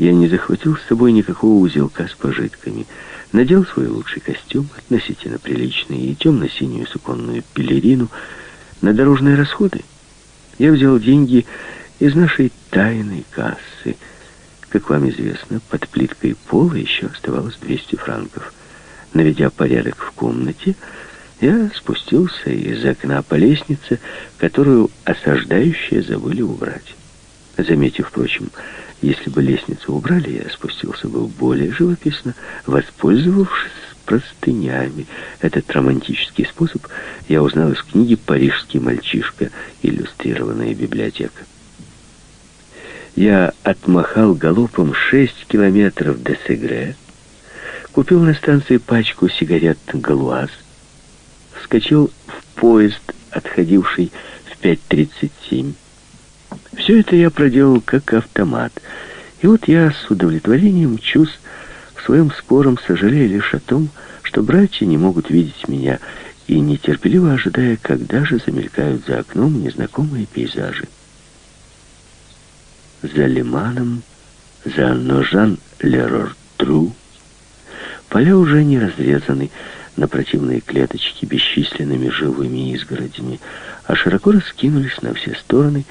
Я не захватил с собой никакого узелка с пожитками. Надел свой лучший костюм, относительно приличный, и темно-синюю суконную пелерину. На дорожные расходы я взял деньги из нашей тайной кассы. Как вам известно, под плиткой пола еще оставалось 200 франков. Наведя порядок в комнате, я спустился из окна по лестнице, которую осаждающие забыли убрать. Заметив, впрочем, если бы лестницу убрали, я спустился бы более живописно, воспользовавшись простынями. Этот романтический способ я узнал из книги «Парижский мальчишка. Иллюстрированная библиотека». Я отмахал галопом шесть километров до Сегре, купил на станции пачку сигарет «Галуаз», вскочил в поезд, отходивший в 5.37. Все это я проделал как автомат. И вот я с удовлетворением мчусь в своем скором, сожалея лишь о том, что братья не могут видеть меня, и нетерпеливо ожидая, когда же замелькают за окном незнакомые пейзажи. За лиманом, за Ножан-Лерор-Тру, поля уже не разрезаны, на противные клеточки бесчисленными живыми изгородями, а широко раскинулись на все стороны,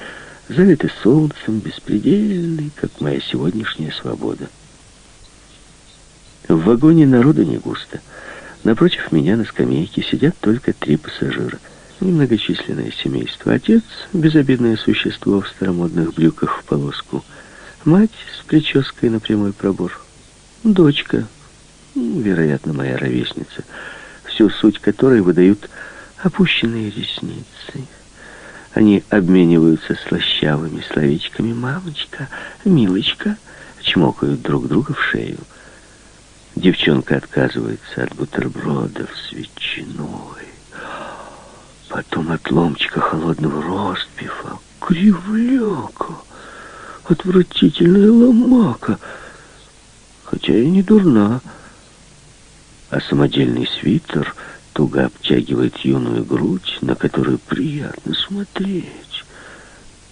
залиты солнцем, беспредельный, как моя сегодняшняя свобода. В вагоне народу не густо. Напротив меня на скамейке сидят только три пассажира. Немногочисленное семейство. Отец — безобидное существо в старомодных брюках в полоску. Мать с прической на прямой пробор. Дочка, вероятно, моя ровесница, всю суть которой выдают опущенные ресницы. Они обмениваются слащавыми словечками «мамочка», «милочка», чмокают друг друга в шею. Девчонка отказывается от бутербродов с ветчиной. Потом от ломчика холодного ростбифа. Кривляка, отвратительная ломака, хотя и не дурна. А самодельный свитер — туго обтягивает юную грудь, на которую приятно смотреть.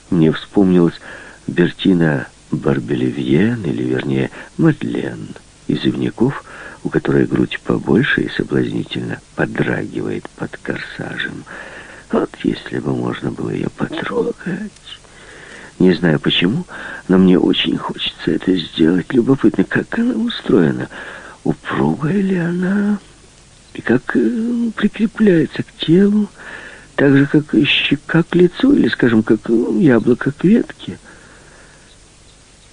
Мне вспомнилась Бертина Барбелевьен, или вернее Мадлен, из Ивняков, у которой грудь побольше и соблазнительно подрагивает под корсажем. Вот если бы можно было ее потрогать. Не знаю почему, но мне очень хочется это сделать. Любопытно, как она устроена. Упругая ли она и как э, прикрепляется к телу, так же, как щека к лицу, или, скажем, как э, яблоко к ветке.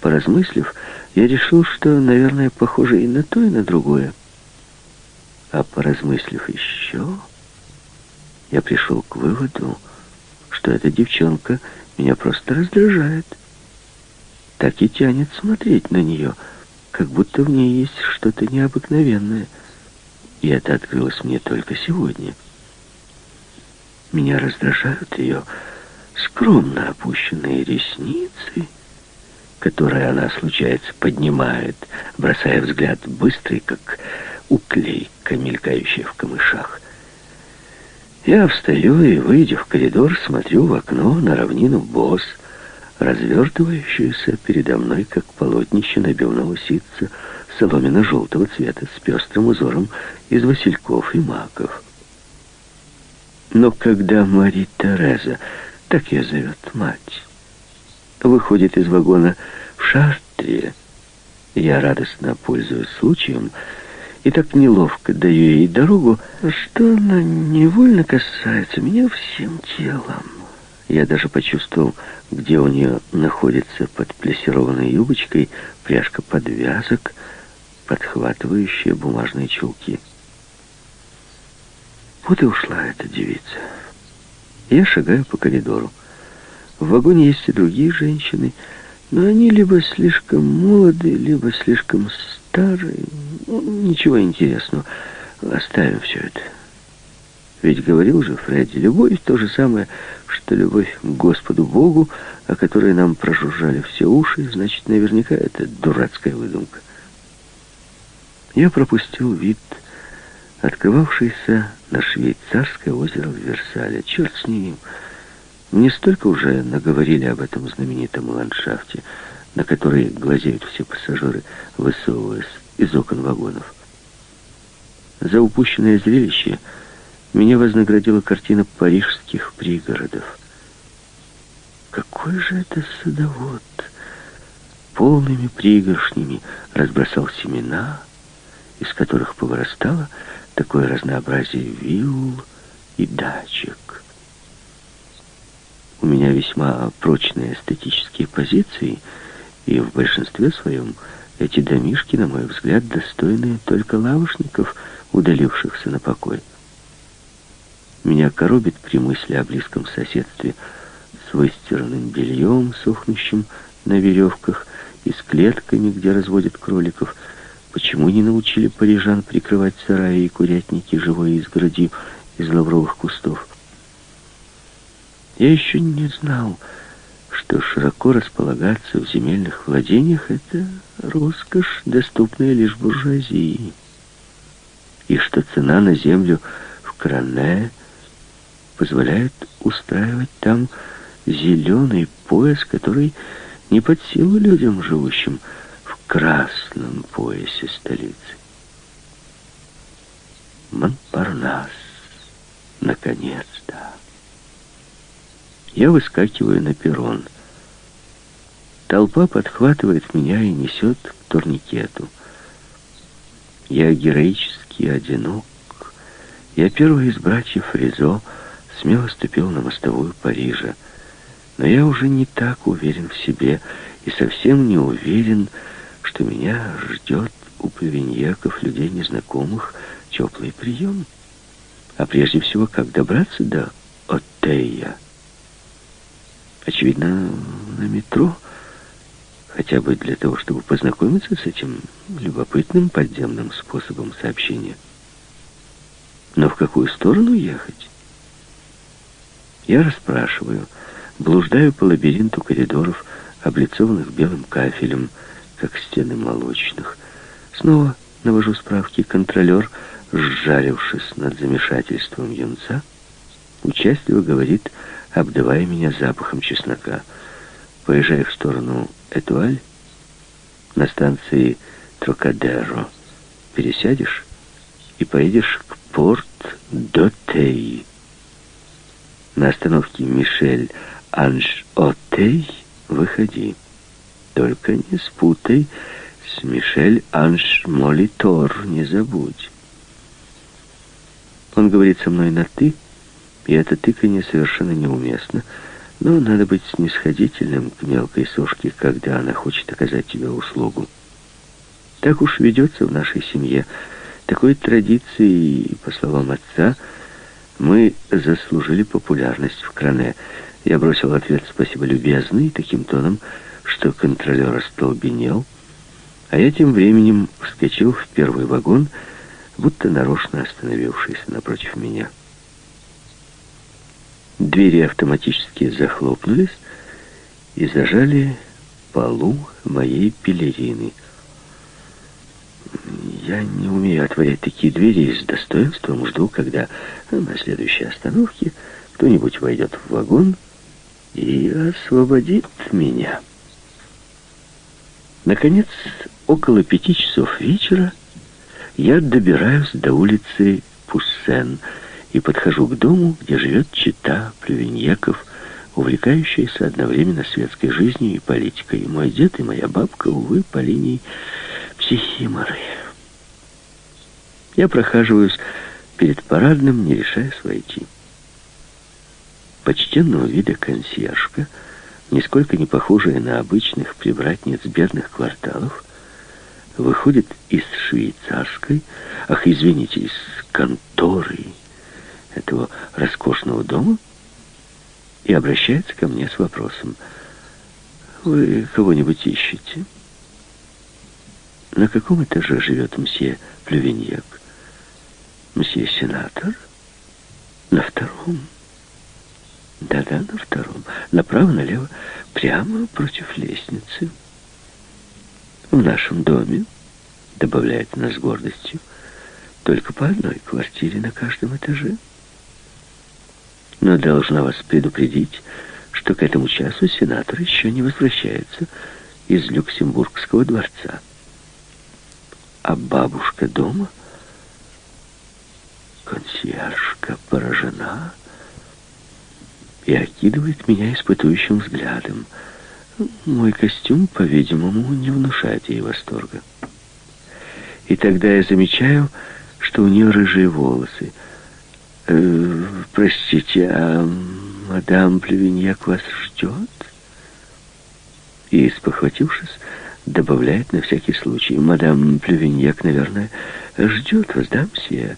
Поразмыслив, я решил, что, наверное, похоже и на то, и на другое. А поразмыслив еще, я пришел к выводу, что эта девчонка меня просто раздражает. Так и тянет смотреть на нее, как будто в ней есть что-то необыкновенное — и это открылось мне только сегодня. Меня раздражают ее скромно опущенные ресницы, которые она, случается, поднимает, бросая взгляд быстрый, как уклейка, мелькающая в камышах. Я встаю и, выйдя в коридор, смотрю в окно на равнину Босс, развертывающуюся передо мной, как полотнище набивного ситца, соломенно-желтого цвета с пестрым узором из васильков и маков. Но когда Мария Тереза, так ее зовет мать, выходит из вагона в шартре, я радостно пользуюсь случаем и так неловко даю ей дорогу, что она невольно касается меня всем телом. Я даже почувствовал, где у нее находится под плессированной юбочкой пряжка подвязок, подхватывающие бумажные чулки. Вот и ушла эта девица. Я шагаю по коридору. В вагоне есть и другие женщины, но они либо слишком молоды, либо слишком старые. Ну, ничего интересного. Оставим все это. Ведь говорил же Фредди, любовь то же самое, что любовь к Господу Богу, о которой нам прожужжали все уши, значит, наверняка это дурацкая выдумка. Я пропустил вид, открывавшийся на швейцарское озеро в Версале. Черт с ним. Не столько уже наговорили об этом знаменитом ландшафте. на которые глазеют все пассажиры, высовываясь из окон вагонов. За упущенное зрелище меня вознаградила картина парижских пригородов. Какой же это садовод! Полными пригоршнями разбросал семена, из которых повырастало такое разнообразие вилл и дачек. У меня весьма прочные эстетические позиции, и в большинстве своем эти домишки, на мой взгляд, достойные только лавушников, удалившихся на покой. Меня коробит при мысли о близком соседстве с выстиранным бельем, сохнущим на веревках, и с клетками, где разводят кроликов. Почему не научили парижан прикрывать сараи и курятники живой изгородью из лавровых кустов? Я еще не знал, что широко располагаться в земельных владениях — это роскошь, доступная лишь буржуазии, и что цена на землю в Кране позволяет устраивать там зеленый пояс, который не под силу людям, живущим красном поясе столицы. Монпарнас, наконец-то. Я выскакиваю на перрон. Толпа подхватывает меня и несет к турникету. Я героически одинок. Я первый из братьев Ризо смело ступил на мостовую Парижа. Но я уже не так уверен в себе и совсем не уверен, что меня ждет у павиньяков, людей незнакомых, теплый прием. А прежде всего, как добраться до Оттея? Очевидно, на метро, хотя бы для того, чтобы познакомиться с этим любопытным подземным способом сообщения. Но в какую сторону ехать? Я расспрашиваю, блуждаю по лабиринту коридоров, облицованных белым кафелем, как стены молочных. Снова навожу справки. Контролер, сжалившись над замешательством юнца, участливо говорит обдавая меня запахом чеснока. Поезжай в сторону Этуаль, на станции Трокадеро. Пересядешь и поедешь к порт Дотей. На остановке Мишель Анж-Отей выходи. Только не спутай с Мишель Анж-Молитор, не забудь. Он говорит со мной на «ты», и это тыканье совершенно неуместно. Но надо быть снисходительным к мелкой сошке, когда она хочет оказать тебе услугу. Так уж ведется в нашей семье. Такой традиции, по словам отца, мы заслужили популярность в Кране. Я бросил ответ «Спасибо, любезный» таким тоном, что контролер остолбенел, а я тем временем вскочил в первый вагон, будто нарочно остановившийся напротив меня. Двери автоматически захлопнулись и зажали полу моей пелерины. Я не умею отворять такие двери и с достоинством жду, когда на следующей остановке кто-нибудь войдет в вагон и освободит меня. Наконец, около пяти часов вечера я добираюсь до улицы Пуссен, и подхожу к дому, где живет чита плювеньяков, увлекающаяся одновременно светской жизнью и политикой. мой дед и моя бабка, увы, по линии психиморы. Я прохаживаюсь перед парадным, не решаясь войти. Почтенного вида консьержка, нисколько не похожая на обычных прибратниц бедных кварталов, выходит из швейцарской, ах, извините, из конторы, этого роскошного дома и обращается ко мне с вопросом. «Вы кого-нибудь ищете?» «На каком этаже живет мсье Плювиньяк?» «Мсье сенатор?» «На втором?» «Да-да, на втором. Направо-налево, прямо против лестницы». «В нашем доме», — добавляет она с гордостью, «только по одной квартире на каждом этаже» но должна вас предупредить, что к этому часу сенатор еще не возвращается из Люксембургского дворца. А бабушка дома? Консьержка поражена и окидывает меня испытующим взглядом. Мой костюм, по-видимому, не внушает ей восторга. И тогда я замечаю, что у нее рыжие волосы. Э, «Простите, а мадам Плевиньяк вас ждет?» И, спохватившись, добавляет на всякий случай. «Мадам Плевиньяк, наверное, ждет вас, да, мсье?»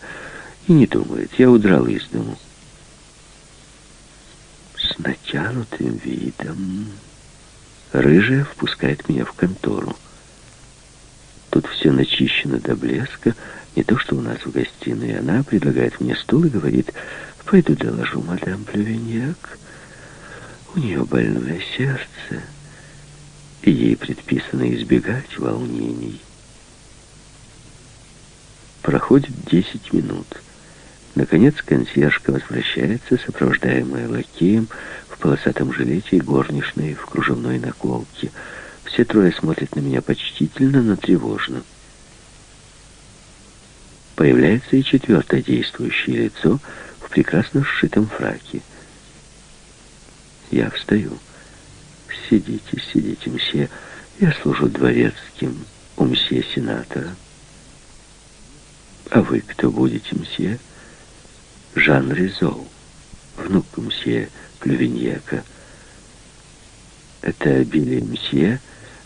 И не думает. Я удрал из дому. Натянутым видом рыжая впускает меня в контору. Тут все начищено до блеска, не то что у нас в гостиной. Она предлагает мне стул и говорит, пойду доложу мадам Плювеньяк. У нее больное сердце, и ей предписано избегать волнений. Проходит десять минут. Наконец консьержка возвращается, сопровождаемая лакеем в полосатом жилете и горничной в кружевной наколке. Все трое смотрят на меня почтительно, но тревожно. Появляется и четвертое действующее лицо в прекрасно сшитом фраке. Я встаю. «Сидите, сидите, мсье. Я служу дворецким у мсье сенатора». «А вы кто будете, мсье?» Жан Ризол, внук мсье Клювиньяка. Это обилие мсье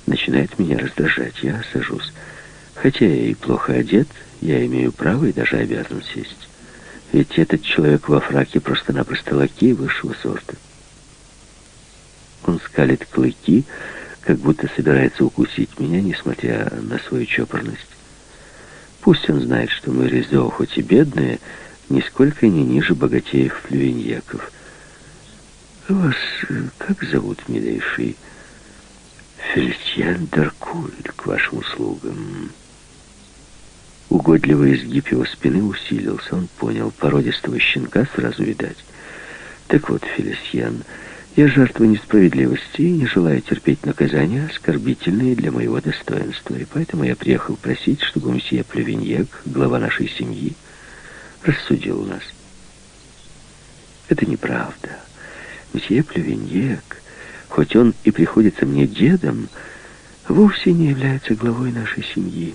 начинает меня раздражать. Я сажусь. Хотя я и плохо одет, я имею право и даже обязан сесть. Ведь этот человек во фраке просто-напросто лакей высшего сорта. Он скалит клыки, как будто собирается укусить меня, несмотря на свою чопорность. Пусть он знает, что мы Резо, хоть и бедные, нисколько не ниже богатеев Флюиньяков. Вас э, как зовут, милейший? Фельдьян Даркуль, к вашим услугам. Угодливый изгиб его спины усилился. Он понял, породистого щенка сразу видать. Так вот, Фелисьян, я жертва несправедливости и не желаю терпеть наказания, оскорбительные для моего достоинства. И поэтому я приехал просить, чтобы мсье Плювиньек, глава нашей семьи, рассудил нас. Это неправда. Мсье Плювиньек, хоть он и приходится мне дедом, вовсе не является главой нашей семьи.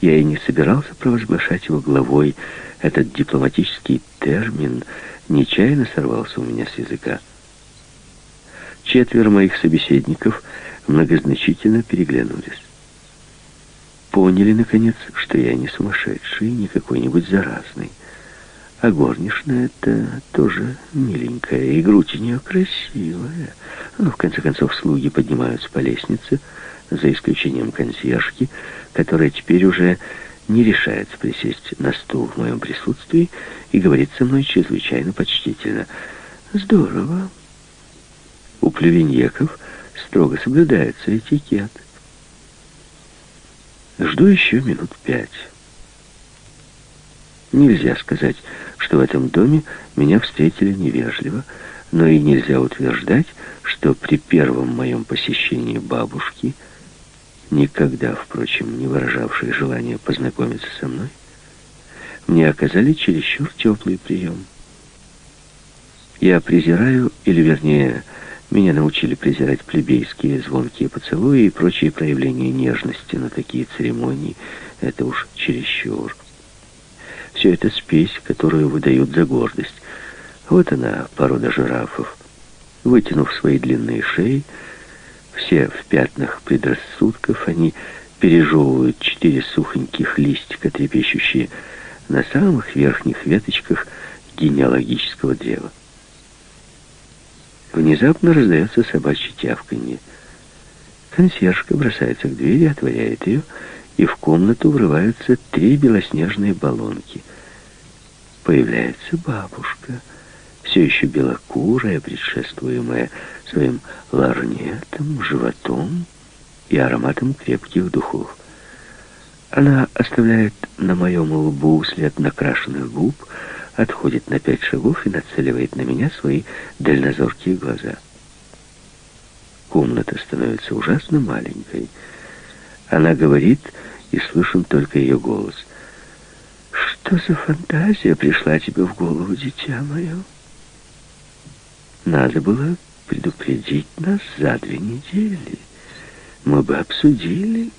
Я и не собирался провозглашать его главой. Этот дипломатический термин нечаянно сорвался у меня с языка. Четверо моих собеседников многозначительно переглянулись поняли, наконец, что я не сумасшедший, не какой-нибудь заразный. А горничная это тоже миленькая, и грудь у нее красивая. Но, в конце концов, слуги поднимаются по лестнице, за исключением консьержки, которая теперь уже не решается присесть на стул в моем присутствии и говорит со мной чрезвычайно почтительно. «Здорово. У плювеньеков строго соблюдается этикет». Жду еще минут пять. Нельзя сказать, что в этом доме меня встретили невежливо, но и нельзя утверждать, что при первом моем посещении бабушки, никогда, впрочем, не выражавшей желания познакомиться со мной, мне оказали чересчур теплый прием. Я презираю, или вернее, меня научили презирать плебейские звонкие поцелуи и прочие проявления нежности на такие церемонии. Это уж чересчур. Все это спесь, которую выдают за гордость. Вот она, порода жирафов. Вытянув свои длинные шеи, все в пятнах предрассудков, они пережевывают четыре сухоньких листика, трепещущие на самых верхних веточках генеалогического древа. Внезапно раздается собачье тявканье. Консьержка бросается к двери, отворяет ее, и в комнату врываются три белоснежные баллонки. Появляется бабушка, все еще белокурая, предшествуемая своим ларнетом, животом и ароматом крепких духов. Она оставляет на моем лбу след накрашенных губ, отходит на пять шагов и нацеливает на меня свои дальнозоркие глаза. комната становится ужасно маленькой. Она говорит, и слышен только ее голос. «Что за фантазия пришла тебе в голову, дитя мое?» «Надо было предупредить нас за две недели. Мы бы обсудили.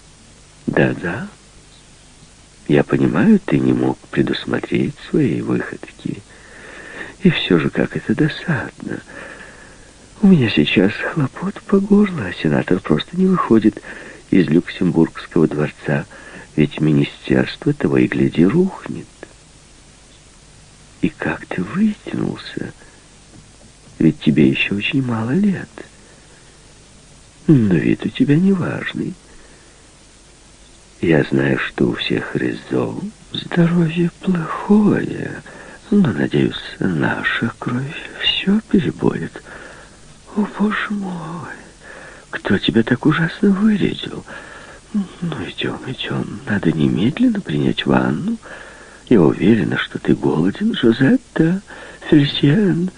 Да-да. Я понимаю, ты не мог предусмотреть свои выходки. И все же, как это досадно. У меня сейчас хлопот по горло, а сенатор просто не выходит из Люксембургского дворца, ведь министерство того и гляди рухнет. И как ты вытянулся? Ведь тебе еще очень мало лет. Но вид у тебя неважный. Я знаю, что у всех Резо здоровье плохое, но, надеюсь, наша кровь все переборет. О, боже мой, кто тебя так ужасно вырядил? Ну, идем, идем, надо немедленно принять ванну. Я уверена, что ты голоден, Жозетта, Фельсиен.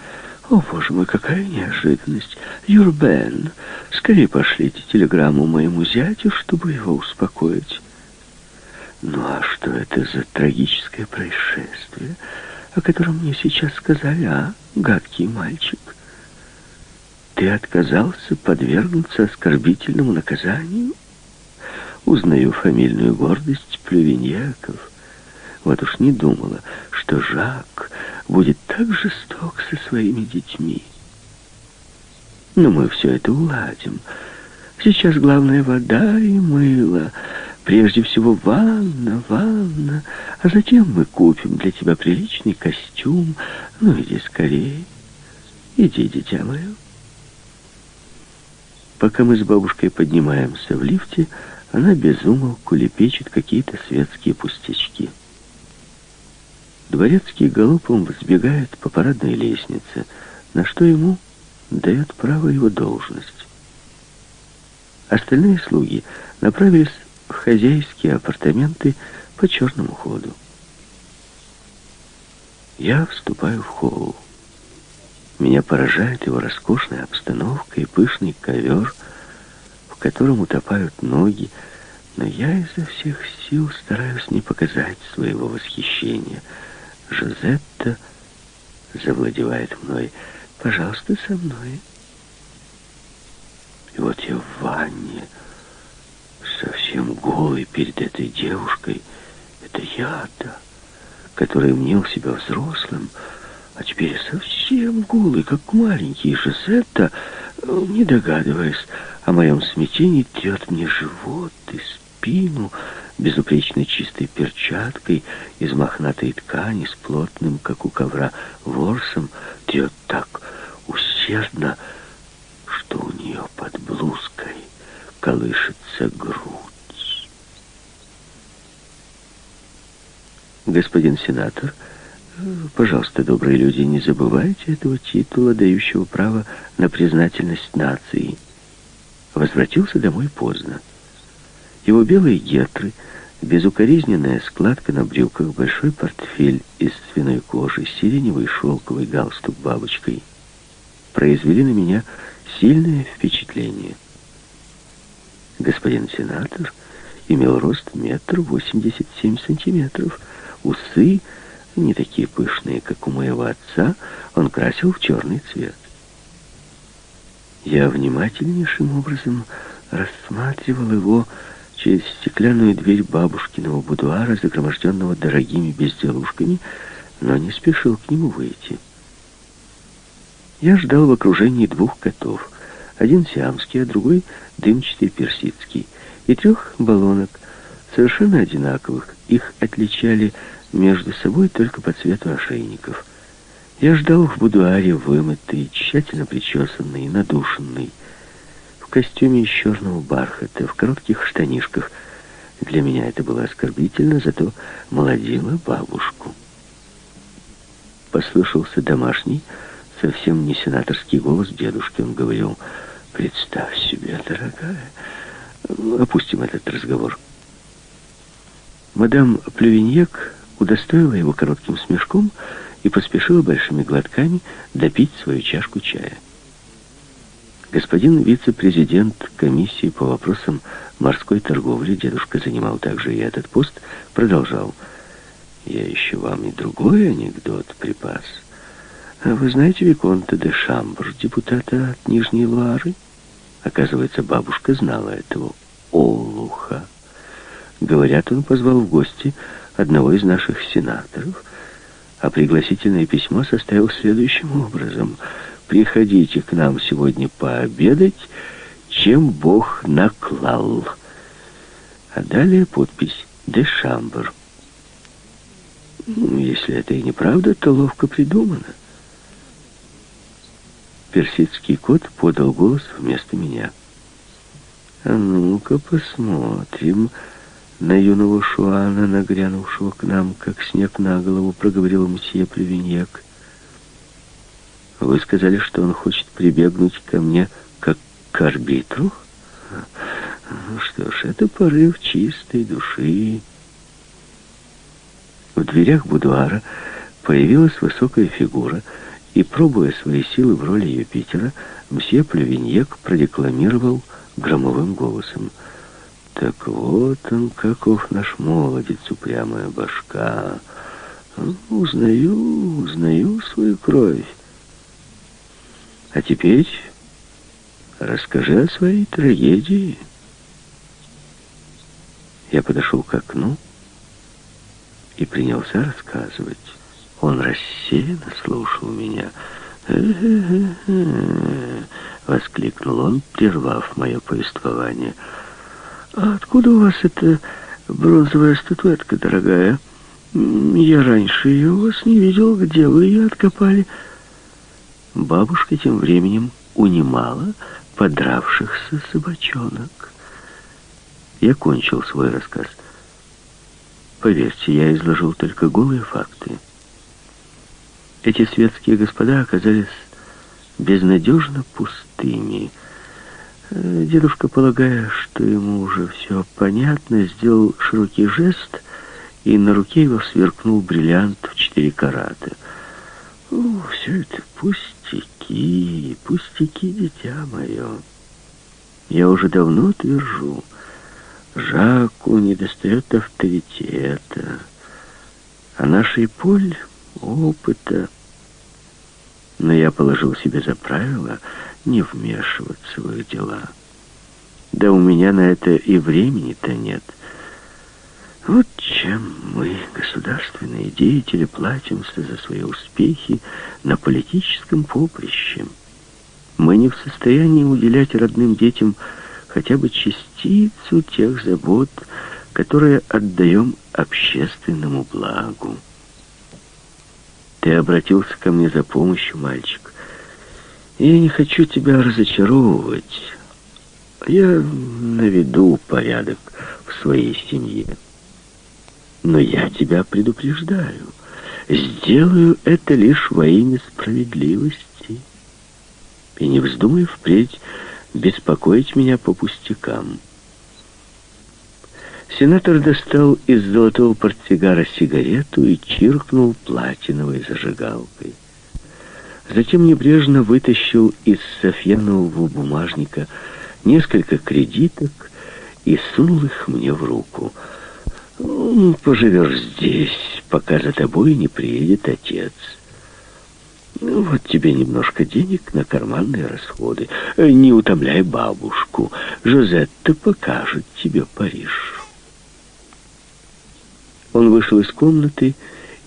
О, боже мой, какая неожиданность. Юрбен, скорее пошлите телеграмму моему зятю, чтобы его успокоить. Ну а что это за трагическое происшествие, о котором мне сейчас сказали, а, гадкий мальчик? Ты отказался подвергнуться оскорбительному наказанию? Узнаю фамильную гордость плювиньяков. Вот уж не думала, что Жак будет так жесток со своими детьми. Но мы все это уладим. Сейчас главное вода и мыло — Прежде всего ванна, ванна, а затем мы купим для тебя приличный костюм. Ну, иди скорее. Иди, дитя мое. Пока мы с бабушкой поднимаемся в лифте, она безумолку лепечет какие-то светские пустячки. Дворецкий галопом взбегает по парадной лестнице, на что ему дает право его должность. Остальные слуги направились в хозяйские апартаменты по черному ходу. Я вступаю в холл. Меня поражает его роскошная обстановка и пышный ковер, в котором утопают ноги, но я изо всех сил стараюсь не показать своего восхищения. Жозетта завладевает мной. «Пожалуйста, со мной». И вот я в ванне, совсем голый перед этой девушкой. Это я-то, который мнил себя взрослым, а теперь совсем голый, как маленький Жозетта, не догадываясь о моем смятении, трет мне живот и спину безупречно чистой перчаткой из мохнатой ткани с плотным, как у ковра, ворсом, трет так усердно, что у нее под блузкой колышется грудь. Господин сенатор, пожалуйста, добрые люди, не забывайте этого титула, дающего право на признательность нации. Возвратился домой поздно. Его белые гетры, безукоризненная складка на брюках, большой портфель из свиной кожи, сиреневый шелковый галстук бабочкой произвели на меня сильное впечатление. Господин сенатор имел рост метр восемьдесят семь сантиметров. Усы, не такие пышные, как у моего отца, он красил в черный цвет. Я внимательнейшим образом рассматривал его через стеклянную дверь бабушкиного будуара, загроможденного дорогими безделушками, но не спешил к нему выйти. Я ждал в окружении двух котов — один сиамский, а другой дымчатый персидский. И трех баллонок, совершенно одинаковых. Их отличали между собой только по цвету ошейников. Я ждал в будуаре вымытый, тщательно причесанный, надушенный, в костюме из черного бархата, в коротких штанишках. Для меня это было оскорбительно, зато молодила бабушку. Послышался домашний, совсем не сенаторский голос дедушки. Он говорил... Представь себе, дорогая. Опустим этот разговор. Мадам Плювиньек удостоила его коротким смешком и поспешила большими глотками допить свою чашку чая. Господин вице-президент комиссии по вопросам морской торговли, дедушка занимал также и этот пост, продолжал. «Я еще вам и другой анекдот припас. А вы знаете Виконта де Шамбр, депутата от Нижней Луары?» Оказывается, бабушка знала этого олуха. Говорят, он позвал в гости одного из наших сенаторов, а пригласительное письмо составил следующим образом — приходите к нам сегодня пообедать, чем Бог наклал. А далее подпись «Дешамбр». Ну, если это и неправда, то ловко придумано. Персидский кот подал голос вместо меня. «А ну-ка посмотрим на юного Шуана, нагрянувшего к нам, как снег на голову», — проговорил мсье Плевиньяк. Вы сказали, что он хочет прибегнуть ко мне как к арбитру? Ну что ж, это порыв чистой души. В дверях будуара появилась высокая фигура, и, пробуя свои силы в роли Юпитера, мсье Плювиньек продекламировал громовым голосом. «Так вот он, каков наш молодец, упрямая башка! Узнаю, узнаю свою кровь. А теперь расскажи о своей трагедии. Я подошел к окну и принялся рассказывать. Он рассеянно слушал меня. воскликнул он, прервав мое повествование. «А откуда у вас эта бронзовая статуэтка, дорогая? Я раньше ее у вас не видел. Где вы ее откопали?» Бабушка тем временем унимала подравшихся собачонок. Я кончил свой рассказ. Поверьте, я изложил только голые факты. Эти светские господа оказались безнадежно пустыми. Э, дедушка, полагая, что ему уже все понятно, сделал широкий жест, и на руке его сверкнул бриллиант в четыре карата. О, все это пустяки, пустяки, дитя мое. Я уже давно твержу, Жаку не достает авторитета, а нашей Поль — опыта. Но я положил себе за правило не вмешиваться в их дела. Да у меня на это и времени-то нет — вот чем мы, государственные деятели, платимся за свои успехи на политическом поприще. Мы не в состоянии уделять родным детям хотя бы частицу тех забот, которые отдаем общественному благу. Ты обратился ко мне за помощью, мальчик. Я не хочу тебя разочаровывать. Я наведу порядок в своей семье. Но я тебя предупреждаю. Сделаю это лишь во имя справедливости. И не вздумай впредь беспокоить меня по пустякам. Сенатор достал из золотого портсигара сигарету и чиркнул платиновой зажигалкой. Затем небрежно вытащил из софьянового бумажника несколько кредиток и сунул их мне в руку — ну, поживешь здесь, пока за тобой не приедет отец. Ну, вот тебе немножко денег на карманные расходы. Э, не утомляй бабушку. Жозетта покажет тебе Париж. Он вышел из комнаты,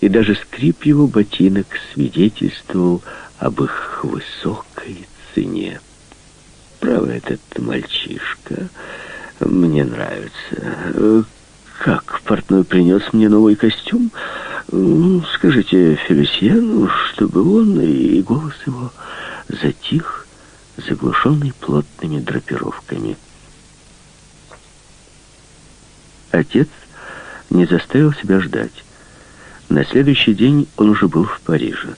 и даже скрип его ботинок свидетельствовал об их высокой цене. Право, этот мальчишка мне нравится. Как портной принес мне новый костюм? Скажите Фелисьену, чтобы он и голос его затих, заглушенный плотными драпировками. Отец не заставил себя ждать. На следующий день он уже был в Париже.